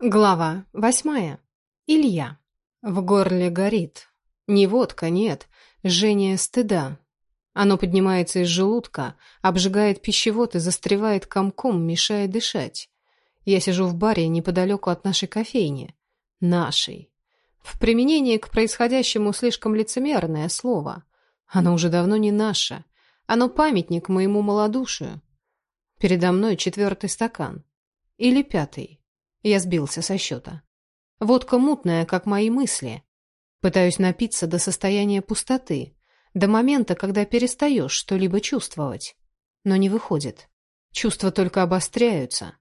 Глава восьмая. Илья. В горле горит. Не водка, нет, жжение стыда. Оно поднимается из желудка, обжигает пищевод и застревает комком, мешая дышать. Я сижу в баре неподалеку от нашей кофейни. Нашей. В применении к происходящему слишком лицемерное слово. Оно уже давно не наше. Оно памятник моему малодушию. Передо мной четвертый стакан. Или пятый. Я сбился со счета. Водка мутная, как мои мысли. Пытаюсь напиться до состояния пустоты, до момента, когда перестаешь что-либо чувствовать. Но не выходит. Чувства только обостряются.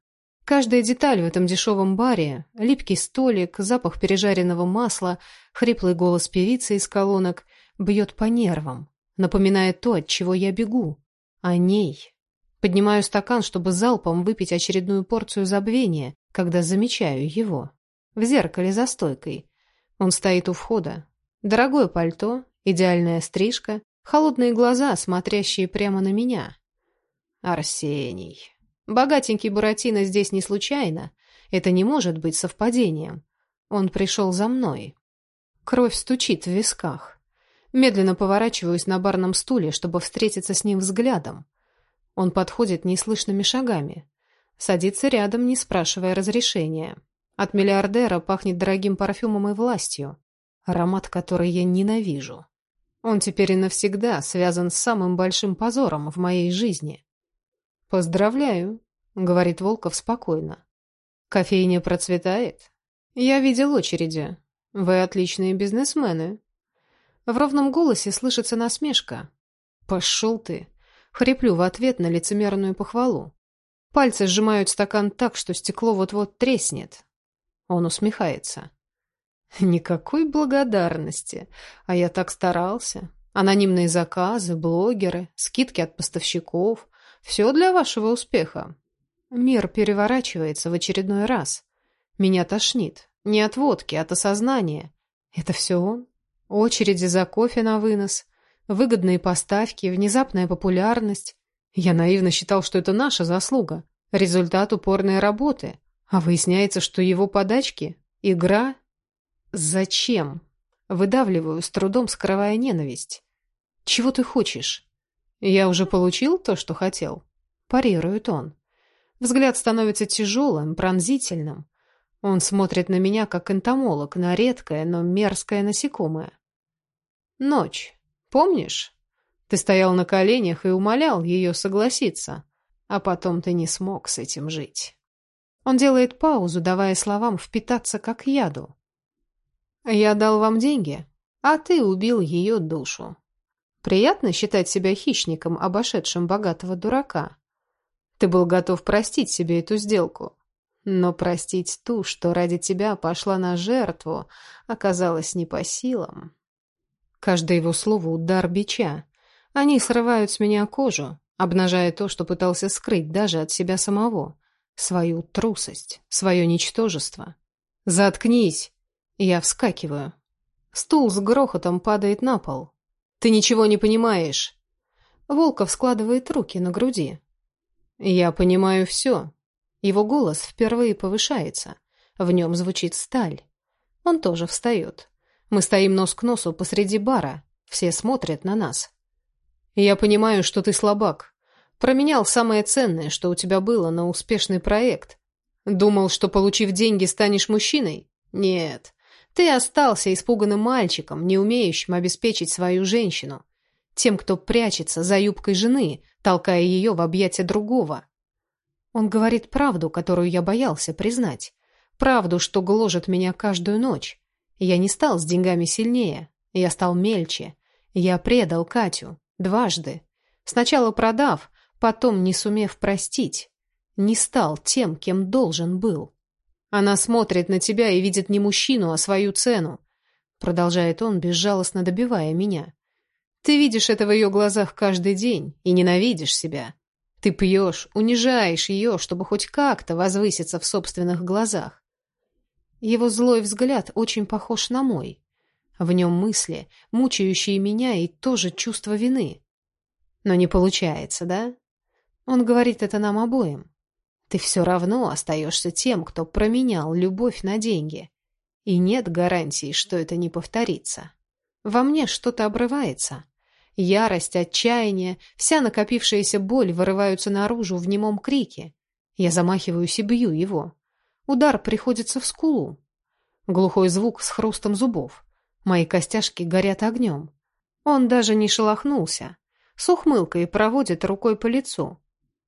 Каждая деталь в этом дешевом баре, липкий столик, запах пережаренного масла, хриплый голос певицы из колонок бьет по нервам, напоминая то, от чего я бегу. О ней. Поднимаю стакан, чтобы залпом выпить очередную порцию забвения, когда замечаю его. В зеркале за стойкой. Он стоит у входа. Дорогое пальто, идеальная стрижка, холодные глаза, смотрящие прямо на меня. Арсений. Богатенький Буратино здесь не случайно. Это не может быть совпадением. Он пришел за мной. Кровь стучит в висках. Медленно поворачиваюсь на барном стуле, чтобы встретиться с ним взглядом. Он подходит неслышными шагами. Садится рядом, не спрашивая разрешения. От миллиардера пахнет дорогим парфюмом и властью, аромат который я ненавижу. Он теперь и навсегда связан с самым большим позором в моей жизни. «Поздравляю», — говорит Волков спокойно. «Кофейня процветает. Я видел очереди. Вы отличные бизнесмены». В ровном голосе слышится насмешка. «Пошел ты!» Хриплю в ответ на лицемерную похвалу. Пальцы сжимают стакан так, что стекло вот-вот треснет. Он усмехается. Никакой благодарности. А я так старался. Анонимные заказы, блогеры, скидки от поставщиков. Все для вашего успеха. Мир переворачивается в очередной раз. Меня тошнит. Не от водки, а от осознания. Это все он? Очереди за кофе на вынос, выгодные поставки, внезапная популярность, я наивно считал, что это наша заслуга, результат упорной работы, а выясняется, что его подачки — игра. Зачем? Выдавливаю, с трудом скрывая ненависть. Чего ты хочешь? Я уже получил то, что хотел. Парирует он. Взгляд становится тяжелым, пронзительным. Он смотрит на меня, как энтомолог, на редкое, но мерзкое насекомое. Ночь. Помнишь? Ты стоял на коленях и умолял ее согласиться, а потом ты не смог с этим жить. Он делает паузу, давая словам впитаться как яду. Я дал вам деньги, а ты убил ее душу. Приятно считать себя хищником, обошедшим богатого дурака. Ты был готов простить себе эту сделку, но простить ту, что ради тебя пошла на жертву, оказалось не по силам. Каждое его слово — удар бича, они срывают с меня кожу, обнажая то, что пытался скрыть даже от себя самого. Свою трусость, свое ничтожество. «Заткнись!» Я вскакиваю. Стул с грохотом падает на пол. «Ты ничего не понимаешь!» Волков складывает руки на груди. «Я понимаю все». Его голос впервые повышается. В нем звучит сталь. Он тоже встает. Мы стоим нос к носу посреди бара. Все смотрят на нас. Я понимаю, что ты слабак. Променял самое ценное, что у тебя было, на успешный проект. Думал, что, получив деньги, станешь мужчиной? Нет. Ты остался испуганным мальчиком, не умеющим обеспечить свою женщину. Тем, кто прячется за юбкой жены, толкая ее в объятия другого. Он говорит правду, которую я боялся признать. Правду, что гложет меня каждую ночь. Я не стал с деньгами сильнее. Я стал мельче. Я предал Катю. Дважды. Сначала продав, потом не сумев простить. Не стал тем, кем должен был. Она смотрит на тебя и видит не мужчину, а свою цену. Продолжает он, безжалостно добивая меня. Ты видишь это в ее глазах каждый день и ненавидишь себя. Ты пьешь, унижаешь ее, чтобы хоть как-то возвыситься в собственных глазах. Его злой взгляд очень похож на мой. В нем мысли, мучающие меня, и тоже чувство вины. Но не получается, да? Он говорит это нам обоим. Ты все равно остаешься тем, кто променял любовь на деньги. И нет гарантии, что это не повторится. Во мне что-то обрывается. Ярость, отчаяние, вся накопившаяся боль вырываются наружу в немом крике. Я замахиваюсь и бью его. Удар приходится в скулу. Глухой звук с хрустом зубов. Мои костяшки горят огнем. Он даже не шелохнулся. С ухмылкой проводит рукой по лицу.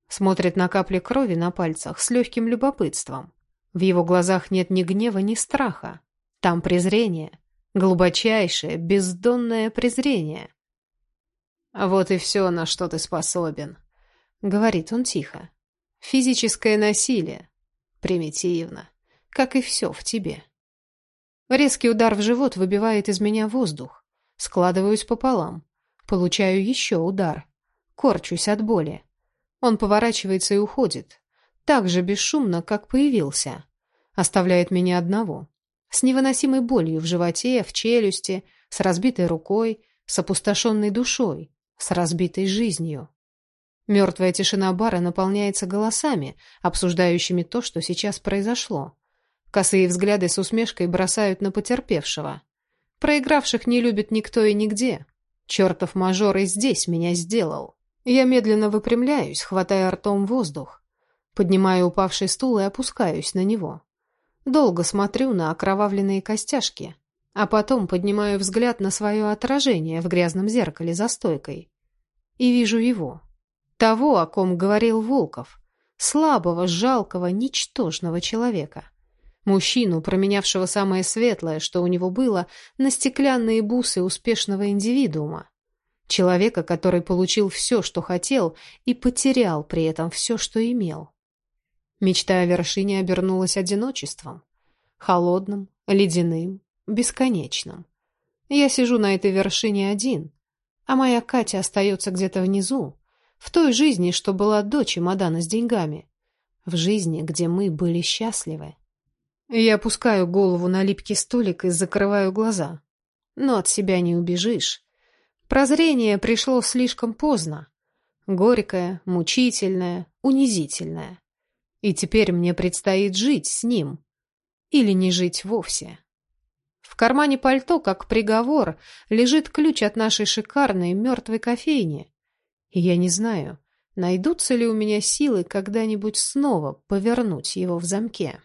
Смотрит на капли крови на пальцах с легким любопытством. В его глазах нет ни гнева, ни страха. Там презрение. Глубочайшее, бездонное презрение. «Вот и все, на что ты способен», — говорит он тихо. «Физическое насилие. Примитивно. Как и все в тебе». Резкий удар в живот выбивает из меня воздух. Складываюсь пополам. Получаю еще удар. Корчусь от боли. Он поворачивается и уходит. Так же бесшумно, как появился. Оставляет меня одного. С невыносимой болью в животе, в челюсти, с разбитой рукой, с опустошенной душой, с разбитой жизнью. Мертвая тишина бара наполняется голосами, обсуждающими то, что сейчас произошло. Косые взгляды с усмешкой бросают на потерпевшего. Проигравших не любит никто и нигде. Чертов мажор и здесь меня сделал. Я медленно выпрямляюсь, хватая ртом воздух. Поднимаю упавший стул и опускаюсь на него. Долго смотрю на окровавленные костяшки, а потом поднимаю взгляд на свое отражение в грязном зеркале за стойкой. И вижу его. Того, о ком говорил Волков. Слабого, жалкого, ничтожного человека. Мужчину, променявшего самое светлое, что у него было, на стеклянные бусы успешного индивидуума. Человека, который получил все, что хотел, и потерял при этом все, что имел. Мечта о вершине обернулась одиночеством. Холодным, ледяным, бесконечным. Я сижу на этой вершине один, а моя Катя остается где-то внизу, в той жизни, что была до чемодана с деньгами, в жизни, где мы были счастливы. Я опускаю голову на липкий столик и закрываю глаза. Но от себя не убежишь. Прозрение пришло слишком поздно. Горькое, мучительное, унизительное. И теперь мне предстоит жить с ним. Или не жить вовсе. В кармане пальто, как приговор, лежит ключ от нашей шикарной мертвой кофейни. И я не знаю, найдутся ли у меня силы когда-нибудь снова повернуть его в замке.